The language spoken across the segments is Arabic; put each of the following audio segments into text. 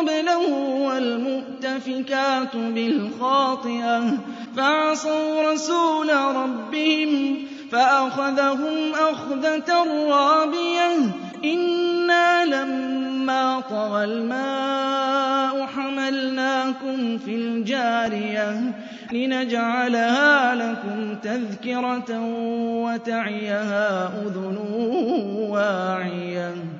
قبله والمؤتفكات بالخاطئة. فعصوا رسول ربهم فأخذهم أخذة رابية. إنا لما طغى الماء حملناكم في الجارية لنجعلها لكم تذكرة وتعيها أذن واعية.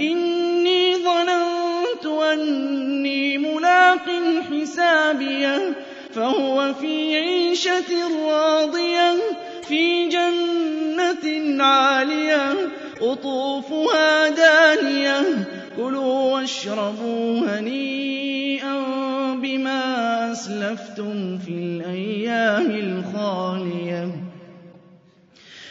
إني ظننت أني ملاق حسابيه فهو في عيشة راضية في جنة عالية قطوفها دانية كلوا واشربوا هنيئا بما أسلفتم في الأيام الخالية.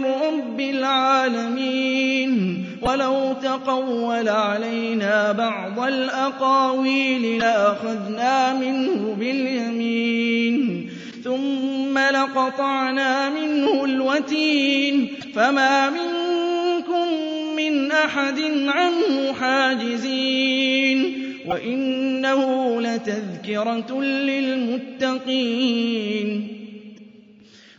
من رب العالمين ولو تقول علينا بعض الأقاويل لأخذنا منه باليمين ثم لقطعنا منه الوتين فما منكم من أحد عنه حاجزين وإنه لتذكرة للمتقين